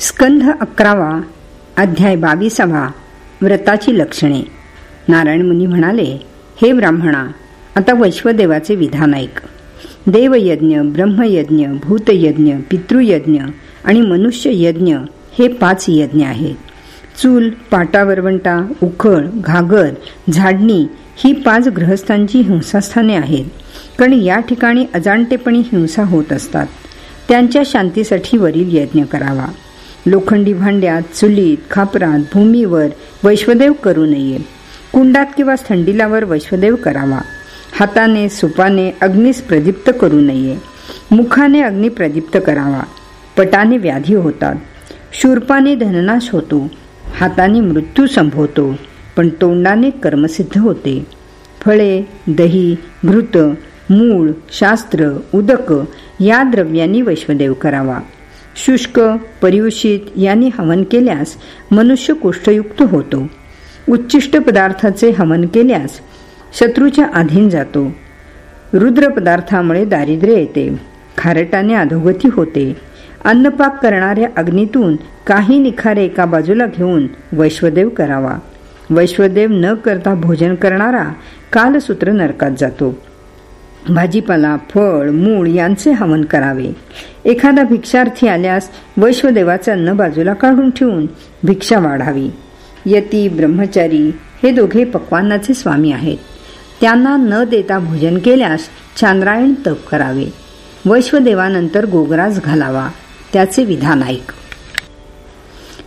स्कंध अकरावा अध्याय बावीसावा व्रताची लक्षणे. नारायण मुनी म्हणाले हे ब्राह्मणा आता वैश्वदेवाचे विधान ऐक. देवयज्ञ ब्रह्मयज्ञ भूतयज्ञ पितृयज्ञ आणि मनुष्य यज्ञ हे पाच यज्ञ आहेत. चूल पाटावरवंटा उखळ घागर झाडणी ही पाच ग्रहस्थांची हिंसास्थाने आहेत. कारण या ठिकाणी अजाणतेपणी हिंसा होत असतात. त्यांच्या शांतीसाठी वरील यज्ञ करावा. लोखंडी भांड्यात चुलीत खापरात भूमीवर वैश्वदेव करू नये. कुंडात किंवा थंडीलावर वैश्वदेव करावा. हाताने सुपाने अग्निस प्रदीप्त करू नये. मुखाने अग्नी प्रदीप्त करावा. पटाने व्याधी होतात. शूरपाने धननाश होतो. हाताने मृत्यू संभवतो पण तोंडाने कर्मसिद्ध होते. फळे दही घृत मूळ शास्त्र उदक या द्रव्यांनी वैश्वदेव करावा. शुष्क पर्युषित यांनी हवन केल्यास मनुष्य कुष्ठयुक्त होतो. उच्चिष्ट पदार्थाचे हवन केल्यास शत्रूच्या अधीन जातो. रुद्र पदार्थामुळे दारिद्र्य येते. खारटाने अधोगती होते. अन्नपाक करणाऱ्या अग्नीतून काही निखारे एका बाजूला घेऊन वैश्वदेव करावा. वैश्वदेव न करता भोजन करणारा कालसूत्र नरकात जातो. भाजीपाला फळ मूळ यांचे हवन करावे. एखादा भिक्षार्थी आल्यास वैश्वदेवाचे अन्न बाजूला काढून ठेवून भिक्षा वाढावी. यती ब्रह्मचारी हे दोघे पक्वानाचे स्वामी आहेत. त्यांना न देता भोजन केल्यास चांद्रायण तप करावे. वैश्वदेवानंतर गोगराज घालावा त्याचे विधान ऐक.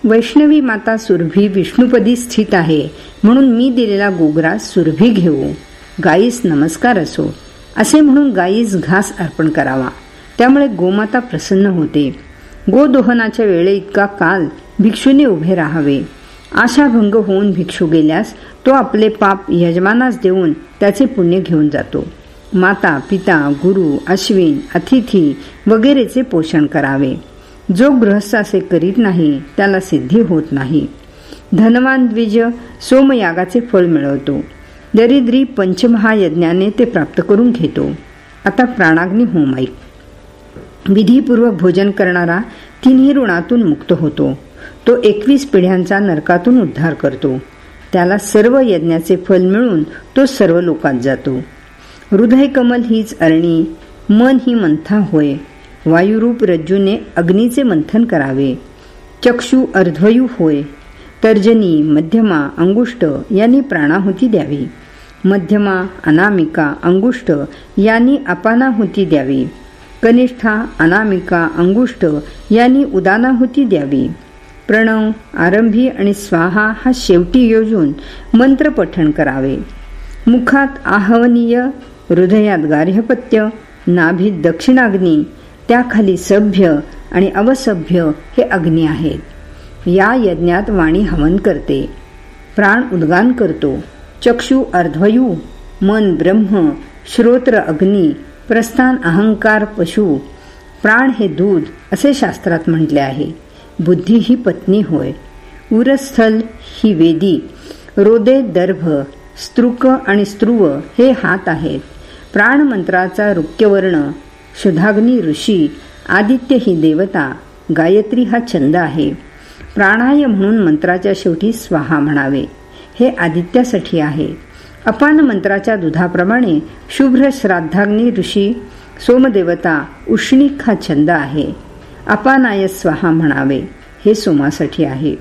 वैष्णवी माता सुरभी विष्णुपदी स्थित आहे म्हणून मी दिलेला गोगराज सुरभी घेऊ. गाईस नमस्कार असो. असे म्हणून गायीस घास अर्पण करावा. त्यामुळे गोमाता प्रसन्न होते. गोदोहनाच्या वेळे इतका काल भिक्षूने उभे राहावे. आशाभंग होऊन भिक्षू गेल्यास तो आपले पाप यजमानास देऊन त्याचे पुण्य घेऊन जातो. माता पिता गुरु अश्विन अतिथी वगैरेचे पोषण करावे. जो गृहस्थ असे करीत नाही त्याला सिद्धी होत नाही. धनवान द्विज सोमयागाचे फळ मिळवतो. दरिद्री पंचमहायज्ञाने ते प्राप्त करून घेतो. आता प्राणाग्नी होमाईक विधीपूर्वक भोजन करणारा तिन्ही ऋणातून मुक्त होतो. तो एकवीस पिढ्यांचा नरकातून उद्धार करतो. त्याला सर्व यज्ञाचे फल मिळून तो सर्व लोकात जातो. हृदय कमल हीच अरणी मन ही मंथा होय. वायुरूप रज्जूने अग्नीचे मंथन करावे. चक्षु अर्धवयू होय. तर्जनी मध्यमा अंगुष्ट यांनी प्राणाहुती द्यावी. मध्यमा अनामिका अंगुष्ट यांनी अपानाहुती द्यावी. कनिष्ठा अनामिका अंगुष्ट यांनी उदानाहुती द्यावी. प्रणव आरंभी आणि स्वाहा हा शेवटी योजून मंत्र पठण करावे. मुखात आहवनीय हृदयात गार्हपत्य नाभीत दक्षिणाग्नी त्याखाली सभ्य आणि अवसभ्य हे अग्नी आहेत. या यज्ञात वाणी हवन करते. प्राण उद्गान करतो. चक्षु अर्धवयू मन ब्रह्म श्रोत्र अग्नी प्रस्थान अहंकार पशु प्राण हे दूध असे शास्त्रात म्हटले आहे. बुद्धी ही पत्नी होय. उरस्थल ही वेदी रोदे दर्भ स्त्रुक आणि स्त्रुव हे हात आहेत. प्राण मंत्राचा रुक्यवर्ण शुधाग्नी ऋषी आदित्य ही देवता गायत्री हा छंद आहे. प्राणाय म्हणून मंत्राच्या शेवटी स्वाहा म्हणावे. हे आदित्यासाठी आहे. अपान मंत्राच्या दुधाप्रमाणे शुभ्र श्राद्धाग्नी ऋषी सोमदेवता उष्णिक हा छंद आहे. अपानाय स्वाहा म्हणावे हे सोमासाठी आहे.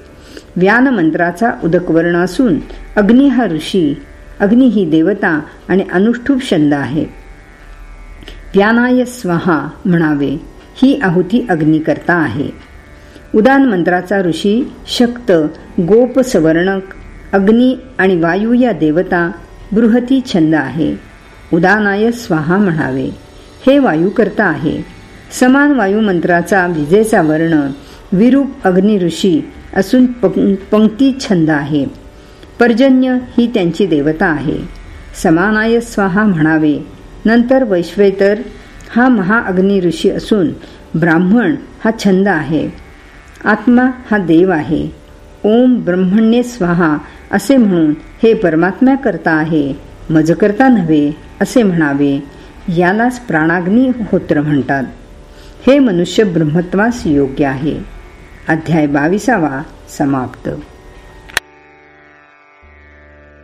व्यान मंत्राचा उदकवर्ण असून अग्नी हा ऋषी अग्नी ही देवता आणि अनुष्ठुप छंद आहे. व्यानाय स्वाहा म्हणावे ही आहुती अग्निकर्ता आहे. उदान मंत्राचा ऋषी शक्त गोप सवर्णक अग्नी आणि वायू या देवता बृहती छंद आहे. उदानाय स्वाहा म्हणावे. हे वायू करता आहे. समान वायू मंत्राचा विजेचा वर्ण विरूप अग्नी ऋषी असून पंक्ती छंद आहे. पर्जन्य ही त्यांची देवता आहे. समानाय स्वाहा म्हणावे. नंतर वैश्वेतर हा महाअग्नी ऋषी असून ब्राह्मण हा छंद आहे. आत्मा हा देव आहे. ओम ब्रह्मण्ये स्वाहा असे म्हणून हे परमात्म्या करता आहे मज करता नव्हे असे म्हणावे. यालाच प्राणाग्नी होत्र म्हणतात. हे मनुष्य ब्रह्मत्वास योग्य आहे. अध्याय बावीसावा समाप्त.